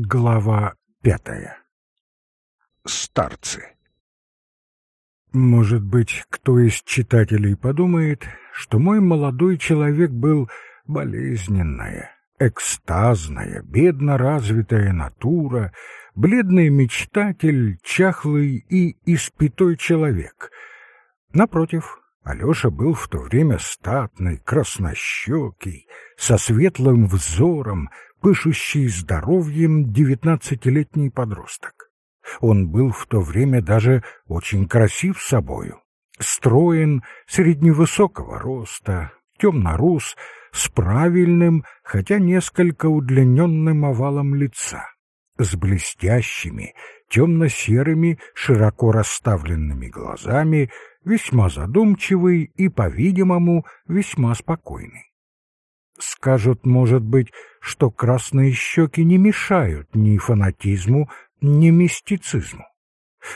Глава пятая. Старцы. Может быть, кто из читателей подумает, что мой молодой человек был болезненная, экстазная, бедно развитая натура, бледный мечтатель, чахлый и испятой человек. Напротив, Алеша был в то время статный, краснощекий, со светлым взором, пышущий здоровьем девятнадцатилетний подросток. Он был в то время даже очень красив собою, строен, средневысокого роста, темно-рус, с правильным, хотя несколько удлиненным овалом лица, с блестящими, темно-серыми, широко расставленными глазами, весьма задумчивый и, по-видимому, весьма спокойный. Скажут, может быть, что красные щеки не мешают ни фанатизму, ни мистицизму.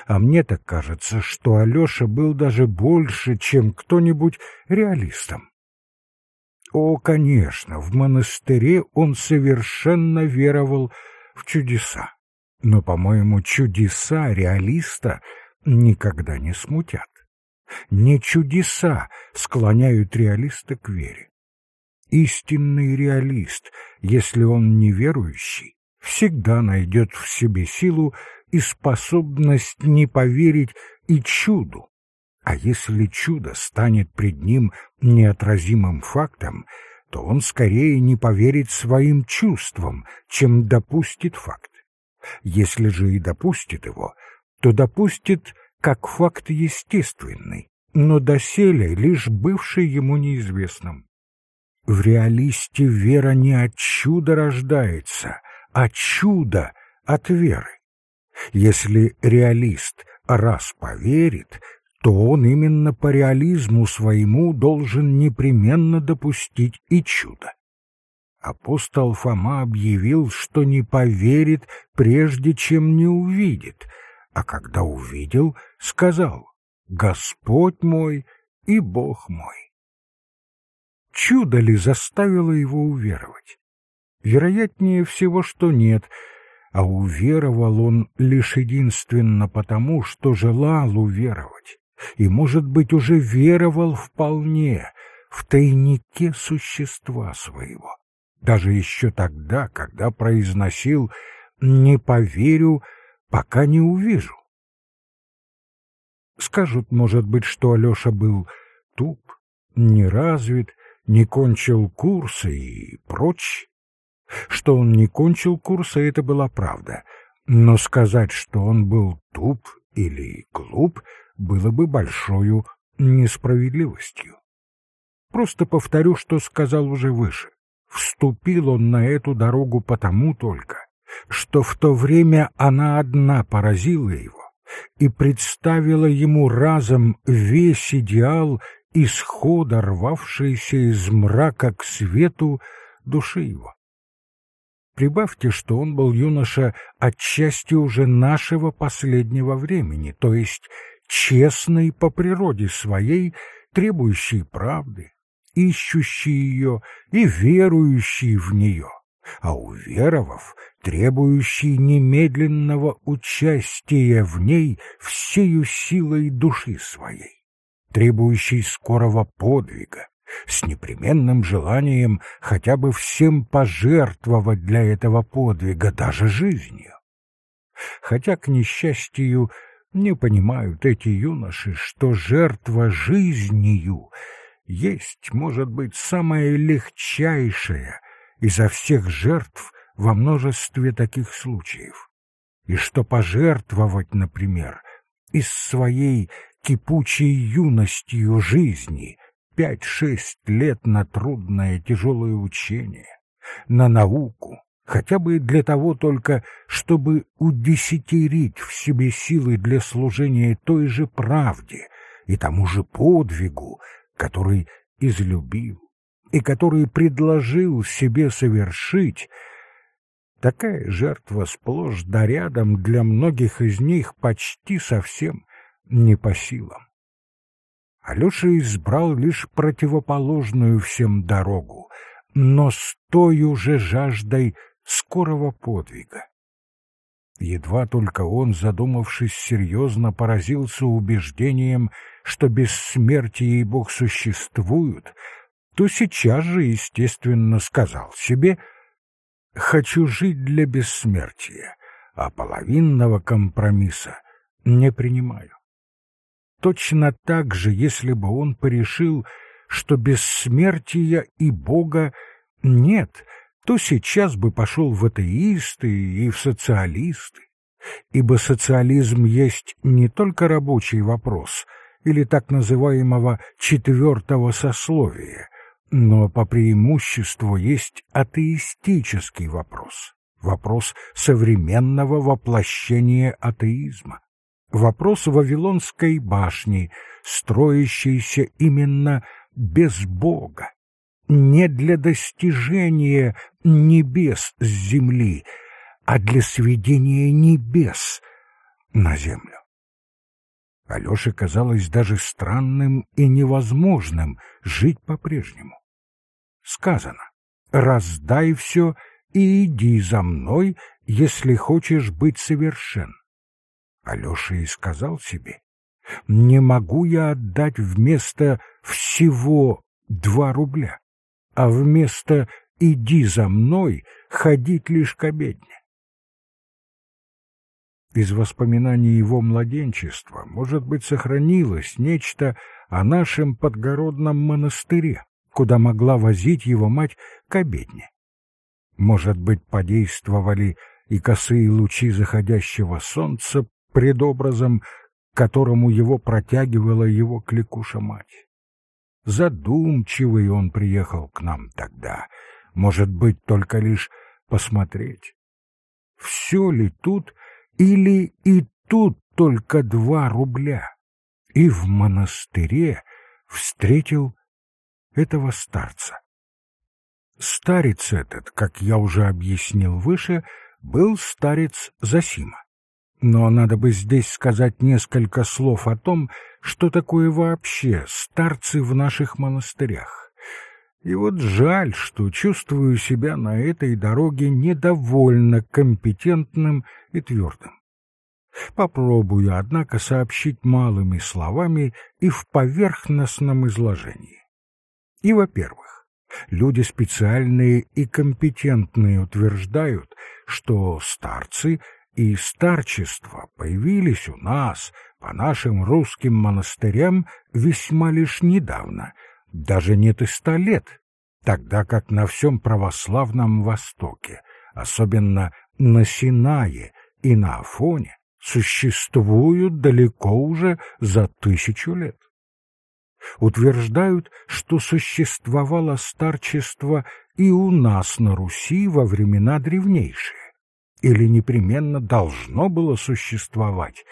А мне так кажется, что Алеша был даже больше, чем кто-нибудь реалистом. О, конечно, в монастыре он совершенно веровал в чудеса. Но, по-моему, чудеса реалиста никогда не смутят. Не чудеса склоняют реалиста к вере истинный реалист, если он неверующий, всегда найдет в себе силу и способность не поверить и чуду. А если чудо станет пред ним неотразимым фактом, то он скорее не поверит своим чувствам, чем допустит факт. Если же и допустит его, то допустит как факт естественный, но доселе лишь бывший ему неизвестным. В реалисте вера не от чуда рождается, а чудо от веры. Если реалист раз поверит, то он именно по реализму своему должен непременно допустить и чудо. Апостол Фома объявил, что не поверит, прежде чем не увидит, а когда увидел, сказал «Господь мой и Бог мой». Чудо ли заставило его уверовать? Вероятнее всего, что нет, а уверовал он лишь единственно потому, что желал уверовать, и, может быть, уже веровал вполне в тайнике существа своего, даже еще тогда, когда произносил «не поверю, пока не увижу». Скажут, может быть, что Алеша был туп, неразвит, не кончил курсы и прочь. Что он не кончил курса, это была правда, но сказать, что он был туп или глуп, было бы большою несправедливостью. Просто повторю, что сказал уже выше. Вступил он на эту дорогу потому только, что в то время она одна поразила его и представила ему разом весь идеал исхода, рвавшейся из мрака к свету души его. Прибавьте, что он был юноша отчасти уже нашего последнего времени, то есть честный по природе своей, требующий правды, ищущий ее и верующий в нее, а уверовав, требующий немедленного участия в ней всею силой души своей требующий скорого подвига, с непременным желанием хотя бы всем пожертвовать для этого подвига, даже жизнью. Хотя, к несчастью, не понимают эти юноши, что жертва жизнью есть, может быть, самая легчайшая изо всех жертв во множестве таких случаев, и что пожертвовать, например, из своей кипучей юностью жизни, пять-шесть лет на трудное тяжелое учение, на науку, хотя бы для того только, чтобы удесятерить в себе силы для служения той же правде и тому же подвигу, который излюбил и который предложил себе совершить, такая жертва сплошь да рядом для многих из них почти совсем не по силам. Алеша избрал лишь противоположную всем дорогу, но с той уже жаждой скорого подвига, Едва только он, задумавшись серьезно, поразился убеждением, что бессмертие и Бог существуют, то сейчас же, естественно, сказал себе «хочу жить для бессмертия, а половинного компромисса не принимаю». Точно так же, если бы он порешил, что бессмертия и Бога нет, то сейчас бы пошел в атеисты и в социалисты, ибо социализм есть не только рабочий вопрос или так называемого четвертого сословия, но по преимуществу есть атеистический вопрос, вопрос современного воплощения атеизма, вопрос Вавилонской башни, строящейся именно без Бога, не для достижения небес с земли, а для сведения небес на землю. Алёше казалось даже странным и невозможным жить по-прежнему. Сказано, раздай все и иди за мной, если хочешь быть совершен. Алёша и сказал себе, не могу я отдать вместо всего два рубля а вместо «иди за мной» ходить лишь к обедне. Из воспоминаний его младенчества, может быть, сохранилось нечто о нашем подгородном монастыре, куда могла возить его мать к обедне. Может быть, подействовали и косые лучи заходящего солнца пред образом, к которому его протягивала его кликуша-мать. Задумчивый он приехал к нам тогда, может быть, только лишь посмотреть. Все ли тут или и тут только два рубля? И в монастыре встретил этого старца. Старец этот, как я уже объяснил выше, был старец Засима. Но надо бы здесь сказать несколько слов о том, что такое вообще старцы в наших монастырях. И вот жаль, что чувствую себя на этой дороге недовольно компетентным и твердым. Попробую, однако, сообщить малыми словами и в поверхностном изложении. И, во-первых, люди специальные и компетентные утверждают, что старцы и старчество появились у нас, по нашим русским монастырям, весьма лишь недавно, даже нет и ста лет, тогда как на всем православном Востоке, особенно на Синае и на Афоне, существуют далеко уже за тысячу лет. Утверждают, что существовало старчество и у нас на Руси во времена древнейшие или непременно должно было существовать,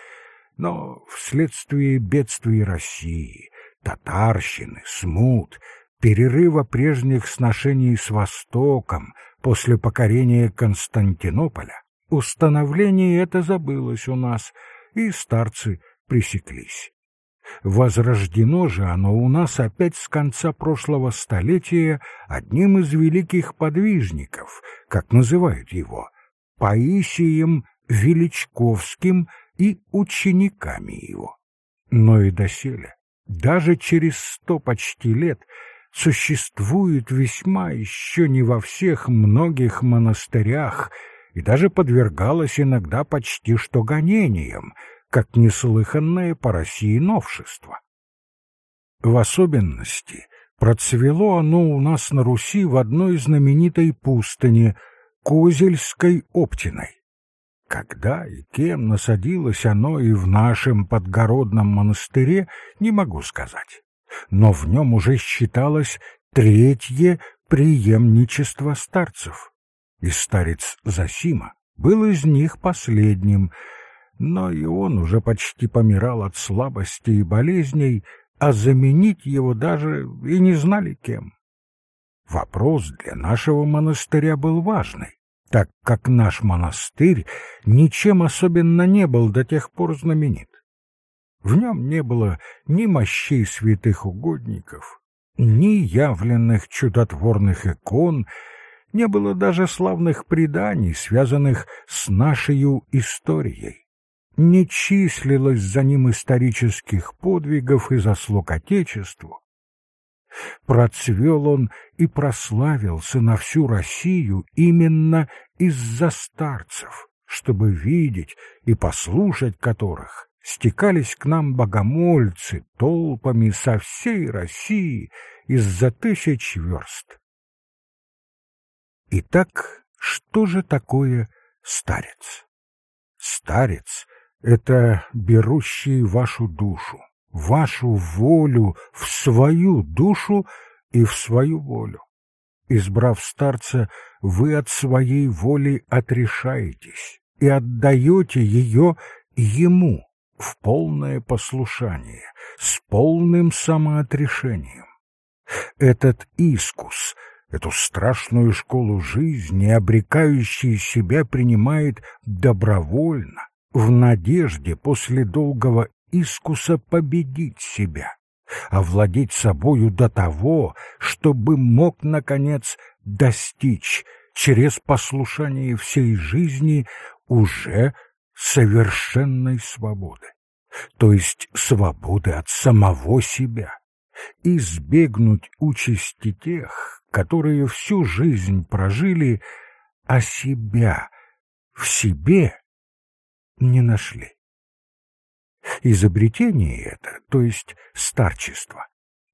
но вследствие бедствий России, татарщины, смут, перерыва прежних сношений с Востоком после покорения Константинополя, установление это забылось у нас, и старцы пресеклись. Возрождено же оно у нас опять с конца прошлого столетия одним из великих подвижников, как называют его, Паисием Величковским и учениками его. Но и доселе, даже через сто почти лет, существует весьма еще не во всех многих монастырях и даже подвергалось иногда почти что гонениям, как неслыханное по России новшество. В особенности процвело оно у нас на Руси в одной знаменитой пустыне — Козельской Оптиной. Когда и кем насадилось оно и в нашем подгородном монастыре, не могу сказать. Но в нем уже считалось третье преемничество старцев. И старец Засима был из них последним, но и он уже почти помирал от слабости и болезней, а заменить его даже и не знали кем. Вопрос для нашего монастыря был важный, так как наш монастырь ничем особенно не был до тех пор знаменит. В нем не было ни мощей святых угодников, ни явленных чудотворных икон, не было даже славных преданий, связанных с нашей историей. Не числилось за ним исторических подвигов и заслуг Отечеству. Процвел он и прославился на всю Россию именно из-за старцев, чтобы видеть и послушать которых стекались к нам богомольцы толпами со всей России из-за тысяч верст. Итак, что же такое старец? Старец — это берущий вашу душу, вашу волю в свою душу и в свою волю. Избрав старца, вы от своей воли отрешаетесь и отдаете ее ему в полное послушание, с полным самоотрешением. Этот искус — Эту страшную школу жизни, обрекающий себя, принимает добровольно, в надежде после долгого искуса победить себя, овладеть собою до того, чтобы мог, наконец, достичь через послушание всей жизни уже совершенной свободы, то есть свободы от самого себя, избегнуть участи тех, которые всю жизнь прожили, а себя в себе не нашли. Изобретение это, то есть старчество,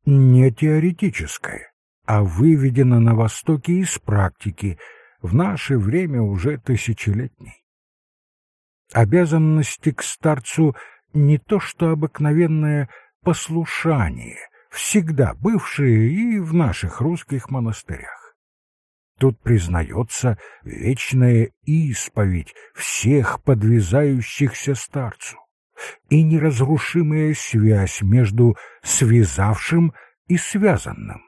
не теоретическое, а выведено на Востоке из практики, в наше время уже тысячелетней. Обязанности к старцу не то что обыкновенное послушание — всегда бывшие и в наших русских монастырях. Тут признается вечная исповедь всех подвязающихся старцу и неразрушимая связь между связавшим и связанным.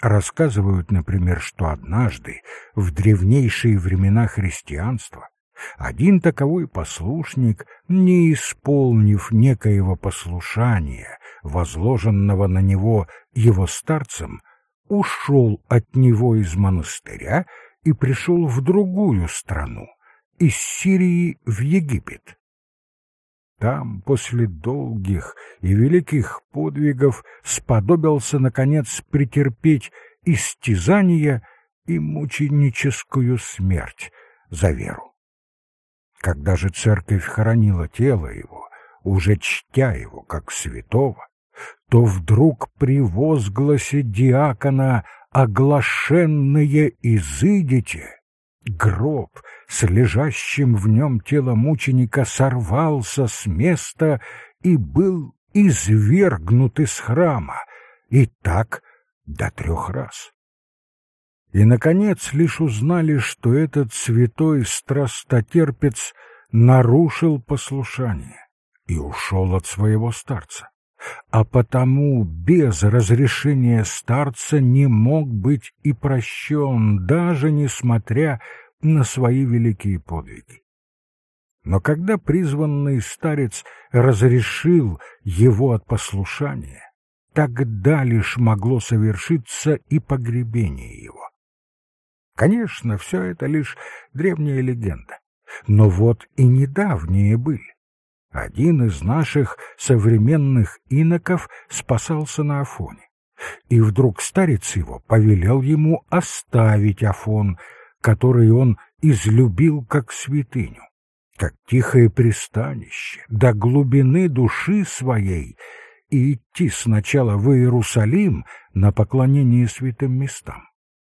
Рассказывают, например, что однажды, в древнейшие времена христианства, один таковой послушник, не исполнив некоего послушания, возложенного на него его старцем, ушел от него из монастыря и пришел в другую страну, из Сирии в Египет. Там, после долгих и великих подвигов, сподобился, наконец, претерпеть истязания и мученическую смерть за веру. Когда же церковь хоронила тело его, уже чтя его как святого, то вдруг при возгласе диакона «Оглашенные изыдите!» Гроб с лежащим в нем телом мученика сорвался с места и был извергнут из храма, и так до трех раз. И, наконец, лишь узнали, что этот святой страстотерпец нарушил послушание и ушел от своего старца. А потому без разрешения старца не мог быть и прощен, даже несмотря на свои великие подвиги. Но когда призванный старец разрешил его от послушания, тогда лишь могло совершиться и погребение его. Конечно, все это лишь древняя легенда. Но вот и недавние были. Один из наших современных иноков спасался на Афоне. И вдруг старец его повелел ему оставить Афон, который он излюбил как святыню, как тихое пристанище, до глубины души своей, и идти сначала в Иерусалим на поклонение святым местам,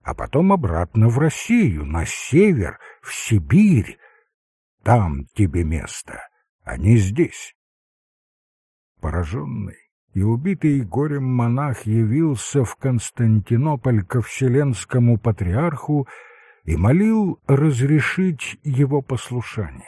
а потом обратно в Россию, на север, в Сибирь. Там тебе место, не здесь. Пораженный и убитый горем монах явился в Константинополь ко вселенскому патриарху и молил разрешить его послушание.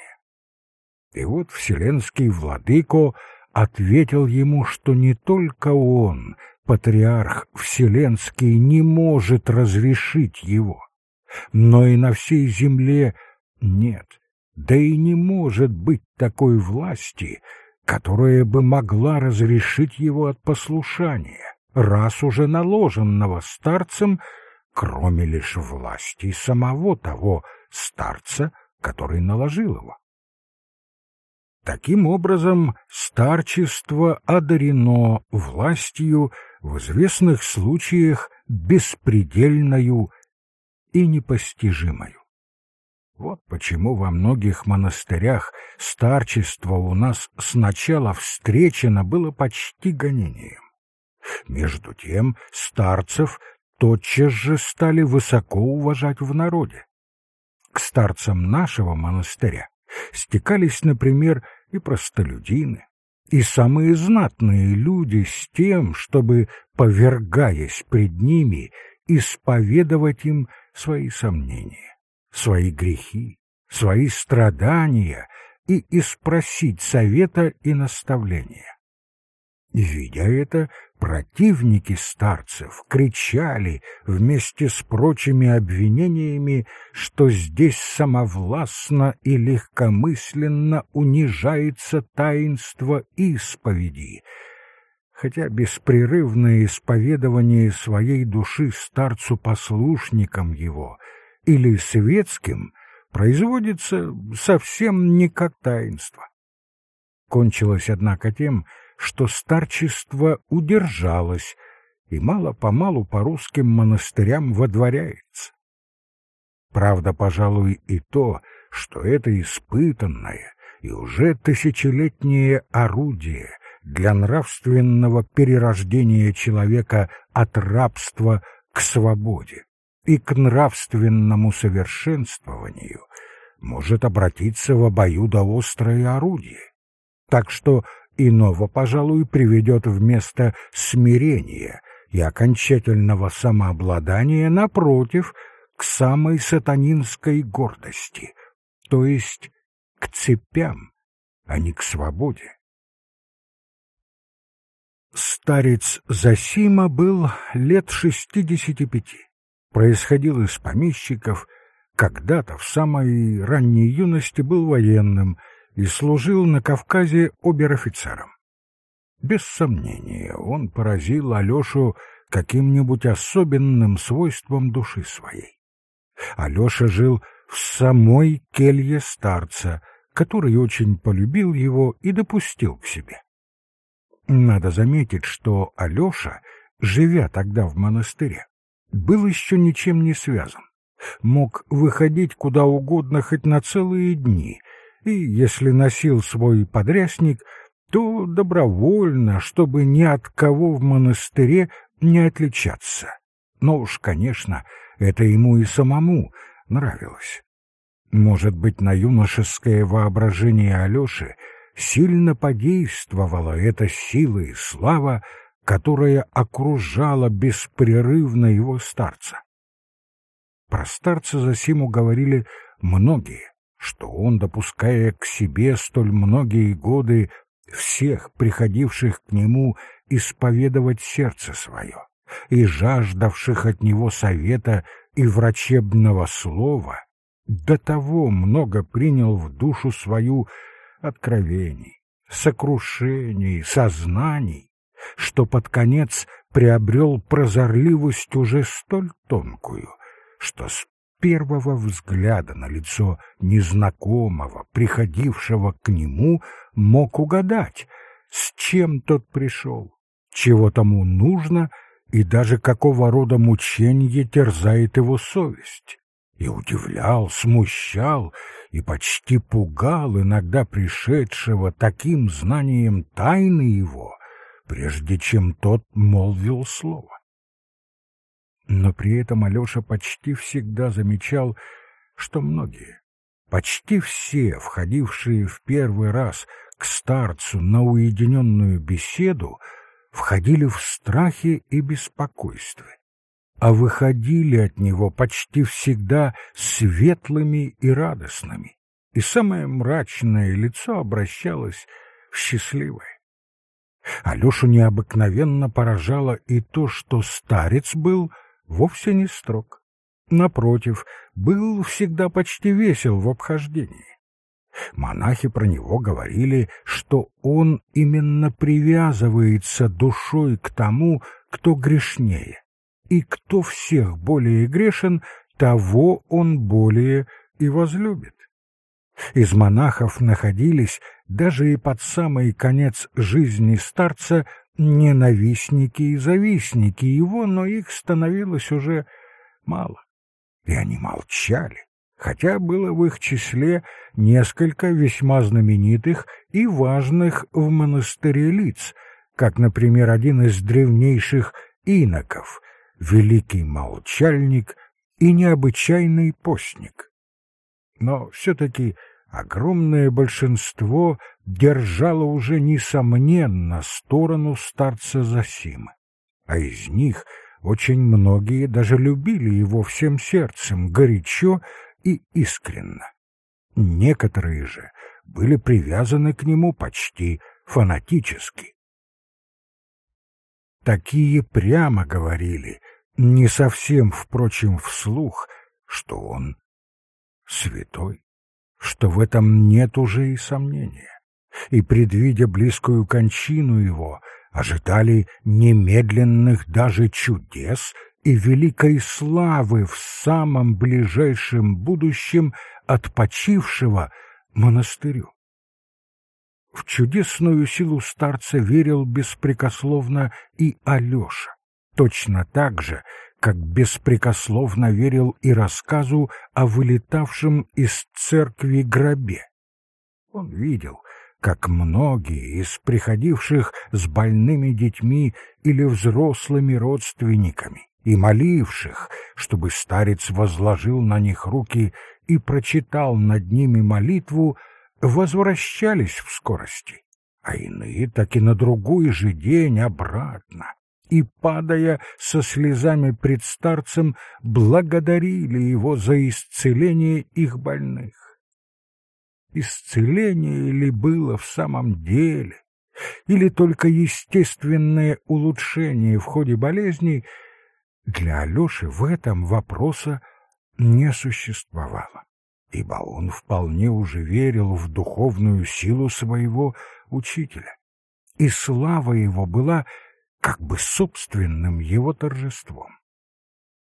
И вот вселенский владыко ответил ему, что не только он, патриарх Вселенский не может разрешить его, но и на всей земле нет, да и не может быть такой власти, которая бы могла разрешить его от послушания, раз уже наложенного старцем, кроме лишь власти самого того старца, который наложил его. Таким образом, старчество одарено властью в известных случаях беспредельною и непостижимою. Вот почему во многих монастырях старчество у нас сначала встречено было почти гонением. Между тем старцев тотчас же стали высоко уважать в народе. К старцам нашего монастыря стекались, например, и простолюдины, и самые знатные люди с тем, чтобы, повергаясь пред ними, исповедовать им свои сомнения, свои грехи, свои страдания и испросить совета и наставления. Видя это, противники старцев кричали вместе с прочими обвинениями, что здесь самовластно и легкомысленно унижается таинство исповеди, хотя беспрерывное исповедование своей души старцу-послушникам его или светским производится совсем не как таинство. Кончилось, однако, тем, что старчество удержалось и мало-помалу по русским монастырям водворяется. Правда, пожалуй, и то, что это испытанное и уже тысячелетнее орудие для нравственного перерождения человека от рабства к свободе и к нравственному совершенствованию может обратиться в обоюдоострое орудие. Так что иного, пожалуй, приведет вместо смирения и окончательного самообладания, напротив, к самой сатанинской гордости, то есть к цепям, а не к свободе. Старец Засима был лет шестидесяти пяти, происходил из помещиков, когда-то в самой ранней юности был военным — и служил на Кавказе обер-офицером. Без сомнения, он поразил Алешу каким-нибудь особенным свойством души своей. Алеша жил в самой келье старца, который очень полюбил его и допустил к себе. Надо заметить, что Алеша, живя тогда в монастыре, был еще ничем не связан. Мог выходить куда угодно хоть на целые дни, и, если носил свой подрясник, то добровольно, чтобы ни от кого в монастыре не отличаться. Но уж, конечно, это ему и самому нравилось. Может быть, на юношеское воображение Алёши сильно подействовала эта сила и слава, которая окружала беспрерывно его старца. Про старца Засиму говорили многие, что он, допуская к себе столь многие годы всех приходивших к нему исповедовать сердце свое и жаждавших от него совета и врачебного слова, до того много принял в душу свою откровений, сокрушений, сознаний, что под конец приобрел прозорливость уже столь тонкую, что с первого взгляда на лицо незнакомого, приходившего к нему, мог угадать, с чем тот пришел, чего тому нужно и даже какого рода мучение терзает его совесть. И удивлял, смущал и почти пугал иногда пришедшего таким знанием тайны его, прежде чем тот молвил слово. Но при этом Алеша почти всегда замечал, что многие, почти все, входившие в первый раз к старцу на уединенную беседу, входили в страхе и беспокойстве, а выходили от него почти всегда светлыми и радостными, и самое мрачное лицо обращалось в счастливое. Алешу необыкновенно поражало и то, что старец был — вовсе не строг. Напротив, был всегда почти весел в обхождении. Монахи про него говорили, что он именно привязывается душой к тому, кто грешнее, и кто всех более грешен, того он более и возлюбит. Из монахов находились даже и под самый конец жизни старца ненавистники и завистники его, но их становилось уже мало. И они молчали, хотя было в их числе несколько весьма знаменитых и важных в монастыре лиц, как, например, один из древнейших иноков, великий молчальник и необычайный постник. Но все-таки огромное большинство держало уже, несомненно, сторону старца Засимы, а из них очень многие даже любили его всем сердцем, горячо и искренно. Некоторые же были привязаны к нему почти фанатически. Такие прямо говорили, не совсем, впрочем, вслух, что он святой, что в этом нет уже и сомнения. И, предвидя близкую кончину его, ожидали немедленных даже чудес и великой славы в самом ближайшем будущем от почившего монастырю. В чудесную силу старца верил беспрекословно и Алеша, точно так же, как беспрекословно верил и рассказу о вылетавшем из церкви гробе. Он видел, как многие из приходивших с больными детьми или взрослыми родственниками и моливших, чтобы старец возложил на них руки и прочитал над ними молитву, возвращались в скорости, а иные так и на другой же день обратно, и, падая со слезами пред старцем, благодарили его за исцеление их больных. Исцеление ли было в самом деле, или только естественное улучшение в ходе болезней, для Алеши в этом вопроса не существовало, ибо он вполне уже верил в духовную силу своего учителя, и слава его была как бы собственным его торжеством.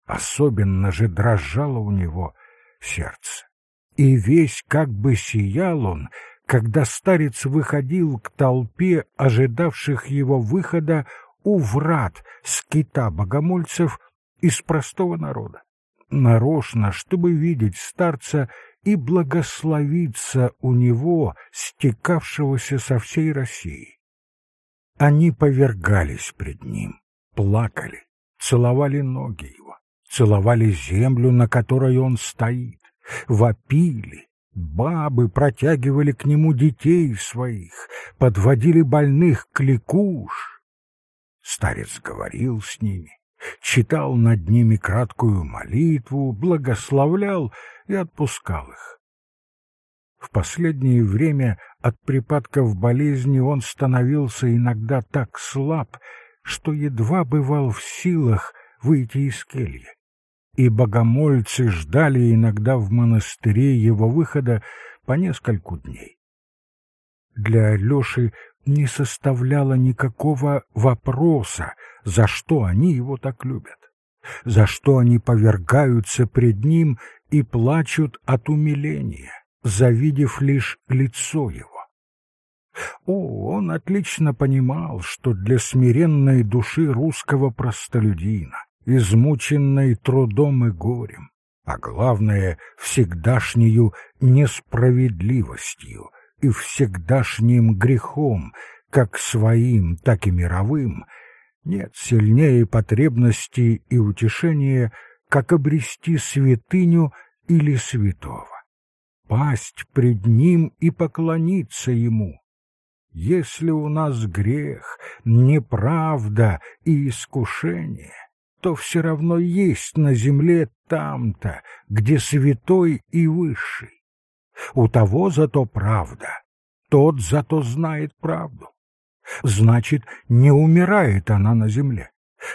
Особенно же дрожало у него сердце, и весь как бы сиял он, когда старец выходил к толпе ожидавших его выхода у врат скита богомольцев из простого народа, нарочно, чтобы видеть старца и благословиться у него, стекавшегося со всей России. Они повергались пред ним, плакали, целовали ноги его, целовали землю, на которой он стоит, вопили, бабы протягивали к нему детей своих, подводили больных к ликуш. Старец говорил с ними, читал над ними краткую молитву, благословлял и отпускал их. В последнее время от припадков болезни он становился иногда так слаб, что едва бывал в силах выйти из кельи. И богомольцы ждали иногда в монастыре его выхода по нескольку дней. Для Алеши не составляло никакого вопроса, за что они его так любят, за что они повергаются пред ним и плачут от умиления завидев лишь лицо его. О, он отлично понимал, что для смиренной души русского простолюдина, измученной трудом и горем, а главное, всегдашнею несправедливостью и всегдашним грехом, как своим, так и мировым, нет сильнее потребности и утешения, как обрести святыню или святого пасть пред ним и поклониться ему. Если у нас грех, неправда и искушение, то все равно есть на земле там-то, где святой и высший. У того зато правда, тот зато знает правду. Значит, не умирает она на земле,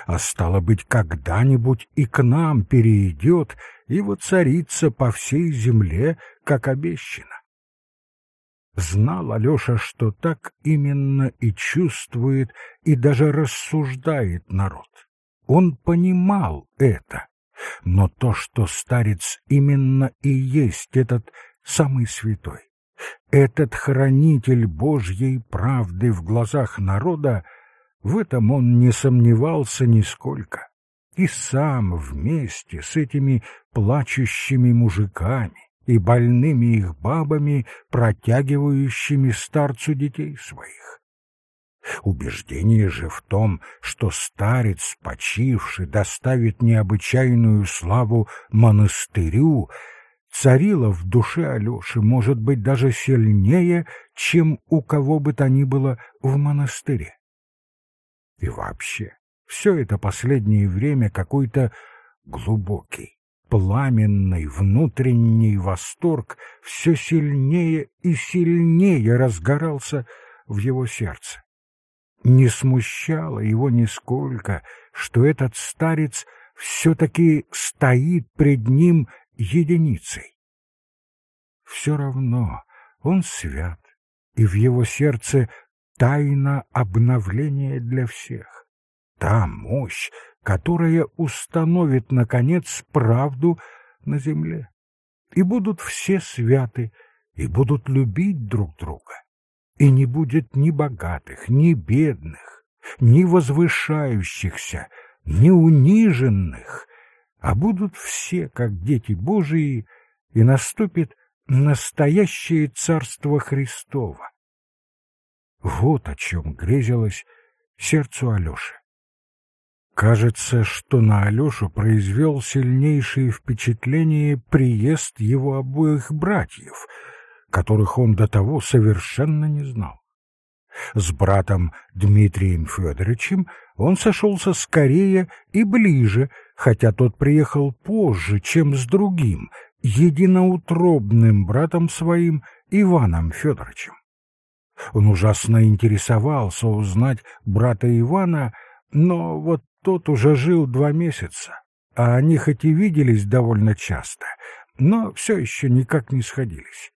а стало быть, когда-нибудь и к нам перейдет и воцарится по всей земле, как обещано. Знал Алеша, что так именно и чувствует, и даже рассуждает народ. Он понимал это, но то, что старец именно и есть этот самый святой, этот хранитель Божьей правды в глазах народа, в этом он не сомневался нисколько. И сам вместе с этими плачущими мужиками и больными их бабами, протягивающими старцу детей своих. Убеждение же в том, что старец, почивший, доставит необычайную славу монастырю, царило в душе Алёши, может быть, даже сильнее, чем у кого бы то ни было в монастыре. И вообще, все это последнее время какой-то глубокий, пламенный внутренний восторг все сильнее и сильнее разгорался в его сердце. Не смущало его нисколько, что этот старец все-таки стоит пред ним единицей. Все равно он свят, и в его сердце тайна обновления для всех. Та мощь, которая установит, наконец, правду на земле. И будут все святы, и будут любить друг друга. И не будет ни богатых, ни бедных, ни возвышающихся, ни униженных, а будут все, как дети Божии, и наступит настоящее Царство Христово. Вот о чем грезилось сердцу Алёши. Кажется, что на Алешу произвел сильнейшее впечатление приезд его обоих братьев, которых он до того совершенно не знал. С братом Дмитрием Федоровичем он сошелся скорее и ближе, хотя тот приехал позже, чем с другим, единоутробным братом своим Иваном Федоровичем. Он ужасно интересовался узнать брата Ивана, но вот тот уже жил два месяца, а они хоть и виделись довольно часто, но все еще никак не сходились.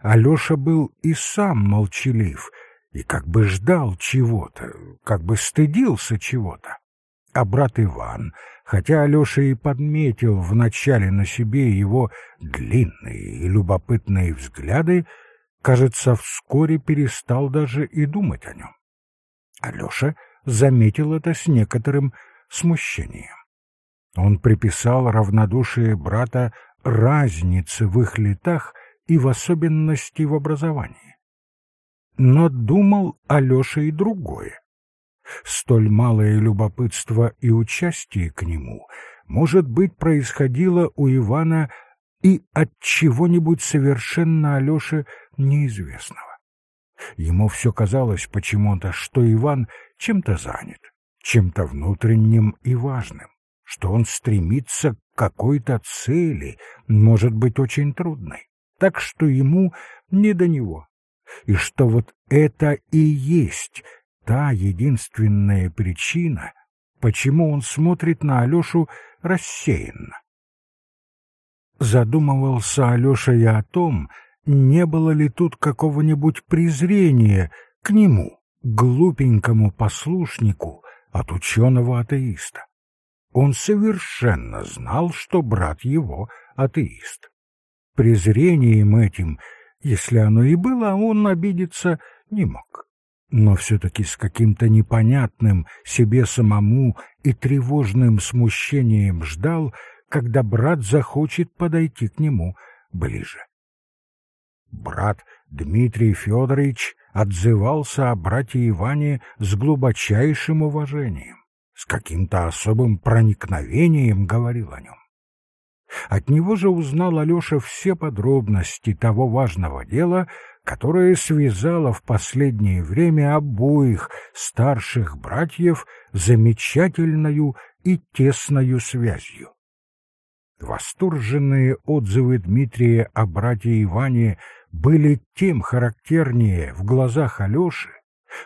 Алеша был и сам молчалив, и как бы ждал чего-то, как бы стыдился чего-то. А брат Иван, хотя Алеша и подметил вначале на себе его длинные и любопытные взгляды, кажется, вскоре перестал даже и думать о нем. Алеша заметил это с некоторым смущением. Он приписал равнодушие брата разнице в их летах и в особенности в образовании. Но думал Алеша и другое. Столь малое любопытство и участие к нему, может быть, происходило у Ивана и от чего-нибудь совершенно Алёше неизвестного. Ему все казалось почему-то, что Иван чем-то занят, чем-то внутренним и важным, что он стремится к какой-то цели, может быть, очень трудной, так что ему не до него, и что вот это и есть та единственная причина, почему он смотрит на Алешу рассеянно. Задумывался Алеша и о том, не было ли тут какого-нибудь презрения к нему, глупенькому послушнику от ученого-атеиста. Он совершенно знал, что брат его атеист. Презрением этим, если оно и было, он обидеться не мог. Но все-таки с каким-то непонятным себе самому и тревожным смущением ждал, когда брат захочет подойти к нему ближе. Брат Дмитрий Федорович отзывался о брате Иване с глубочайшим уважением, с каким-то особым проникновением говорил о нем. От него же узнал Алеша все подробности того важного дела, которое связало в последнее время обоих старших братьев замечательною и тесною связью. Восторженные отзывы Дмитрия о брате Иване были тем характернее в глазах Алёши,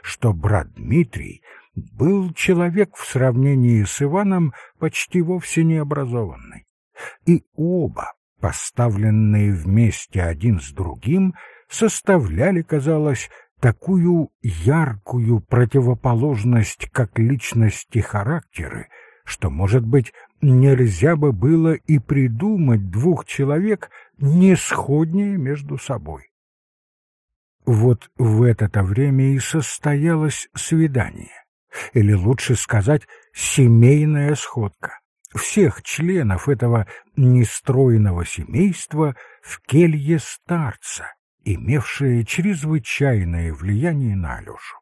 что брат Дмитрий был человек в сравнении с Иваном почти вовсе необразованный. И оба, поставленные вместе один с другим, составляли, казалось, такую яркую противоположность как личности характеры, что, может быть, нельзя бы было и придумать двух человек не сходнее между собой. Вот в это-то время и состоялось свидание, или лучше сказать, семейная сходка всех членов этого нестроенного семейства в келье старца, имевшее чрезвычайное влияние на Алешу.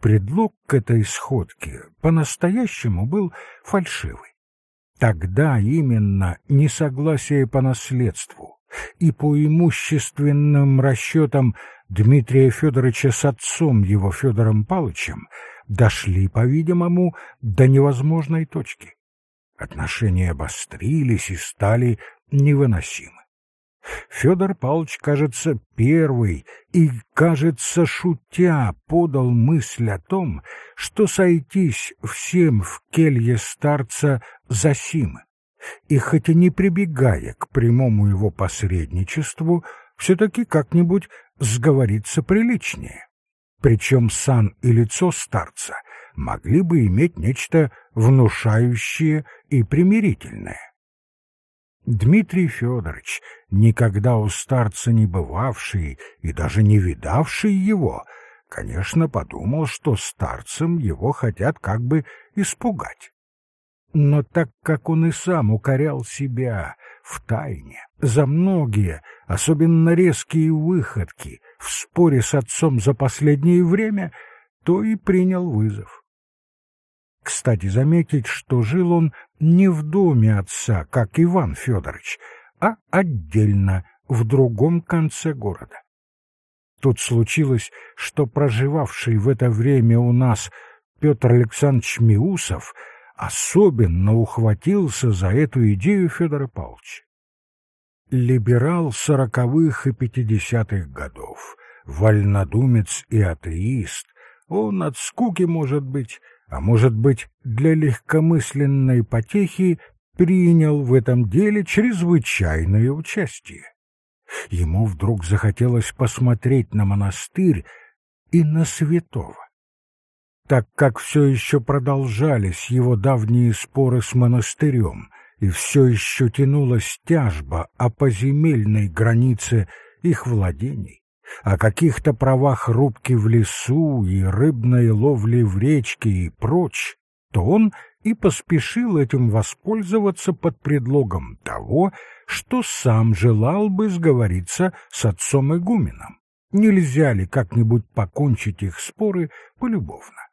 Предлог к этой сходке по-настоящему был фальшивый. Тогда именно несогласие по наследству и по имущественным расчетам Дмитрия Федоровича с отцом его Федором Палычем дошли, по-видимому, до невозможной точки. Отношения обострились и стали невыносимы. Федор Павлович, кажется, первый и, кажется, шутя, подал мысль о том, что сойтись всем в келье старца за сим, и хотя не прибегая к прямому его посредничеству, все-таки как-нибудь сговориться приличнее. Причем сан и лицо старца могли бы иметь нечто внушающее и примирительное. Дмитрий Федорович, никогда у старца не бывавший и даже не видавший его, конечно, подумал, что старцем его хотят как бы испугать. Но так как он и сам укорял себя в тайне за многие, особенно резкие выходки в споре с отцом за последнее время, то и принял вызов. Кстати, заметить, что жил он не в доме отца, как Иван Федорович, а отдельно, в другом конце города. Тут случилось, что проживавший в это время у нас Петр Александрович Миусов особенно ухватился за эту идею Федора Павловича. Либерал сороковых и пятидесятых годов, вольнодумец и атеист, он от скуки, может быть, а может быть, для легкомысленной потехи принял в этом деле чрезвычайное участие. Ему вдруг захотелось посмотреть на монастырь и на святого. Так как все еще продолжались его давние споры с монастырем, и все еще тянулась тяжба о поземельной границе их владений, о каких-то правах рубки в лесу и рыбной ловли в речке и прочь, то он и поспешил этим воспользоваться под предлогом того, что сам желал бы сговориться с отцом игуменом. Нельзя ли как-нибудь покончить их споры полюбовно?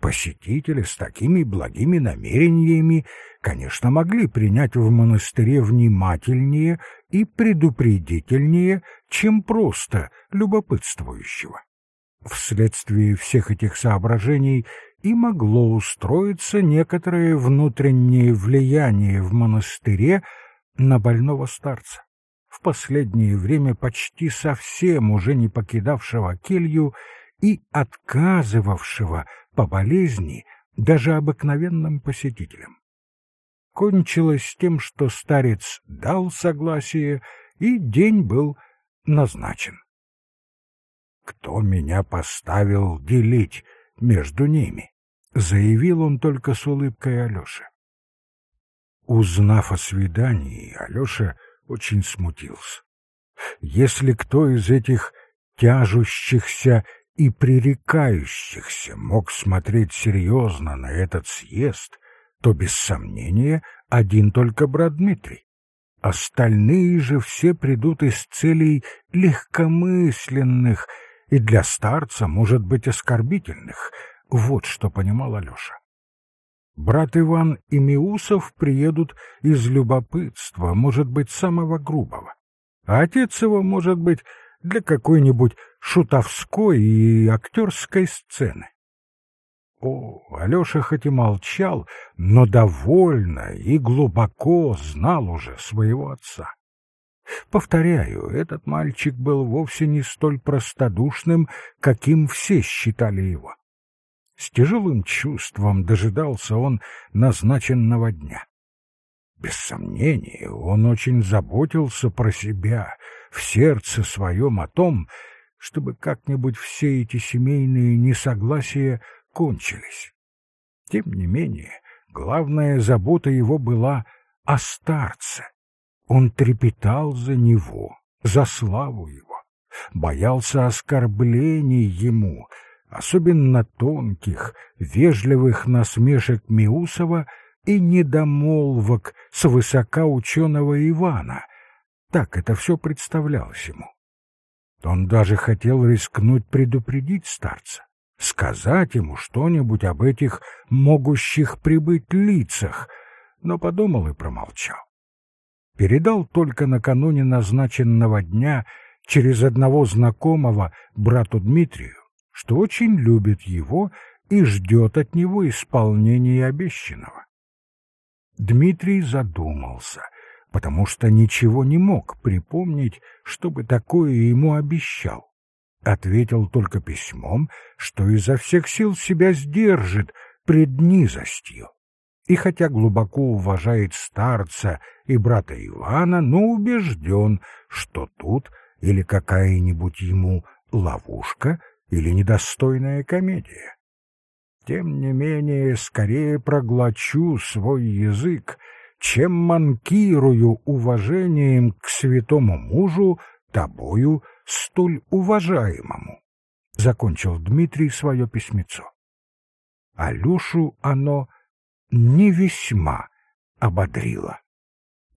Посетители с такими благими намерениями, конечно, могли принять в монастыре внимательнее и предупредительнее, чем просто любопытствующего. Вследствие всех этих соображений и могло устроиться некоторое внутреннее влияние в монастыре на больного старца, в последнее время почти совсем уже не покидавшего келью и отказывавшего по болезни даже обыкновенным посетителям. Кончилось тем, что старец дал согласие, и день был назначен. «Кто меня поставил делить между ними?» — заявил он только с улыбкой Алёше. Узнав о свидании, Алёша очень смутился. Если кто из этих тяжущихся и пререкающихся мог смотреть серьезно на этот съезд, то, без сомнения, один только брат Дмитрий. Остальные же все придут из целей легкомысленных и для старца, может быть, оскорбительных. Вот что понимал Алеша. Брат Иван и Миусов приедут из любопытства, может быть, самого грубого. А отец его, может быть, для какой-нибудь шутовской и актерской сцены. О, Алеша хоть и молчал, но довольно и глубоко знал уже своего отца. Повторяю, этот мальчик был вовсе не столь простодушным, каким все считали его. С тяжелым чувством дожидался он назначенного дня. Без сомнения, он очень заботился про себя, в сердце своем о том, чтобы как-нибудь все эти семейные несогласия кончились. Тем не менее, главная забота его была о старце. Он трепетал за него, за славу его, боялся оскорблений ему, особенно тонких, вежливых насмешек Миусова и недомолвок с высока ученого Ивана. Так это все представлялось ему. Он даже хотел рискнуть предупредить старца, сказать ему что-нибудь об этих могущих прибыть лицах, но подумал и промолчал. Передал только накануне назначенного дня через одного знакомого брату Дмитрию, что очень любит его и ждет от него исполнения обещанного. Дмитрий задумался, потому что ничего не мог припомнить, чтобы такое ему обещал. Ответил только письмом, что изо всех сил себя сдержит пред низостью. И хотя глубоко уважает старца и брата Ивана, но убежден, что тут или какая-нибудь ему ловушка, или недостойная комедия. Тем не менее, скорее проглочу свой язык, чем манкирую уважением к святому мужу, тобою столь уважаемому. Закончил Дмитрий свое письмецо. Алюшу оно не весьма ободрило.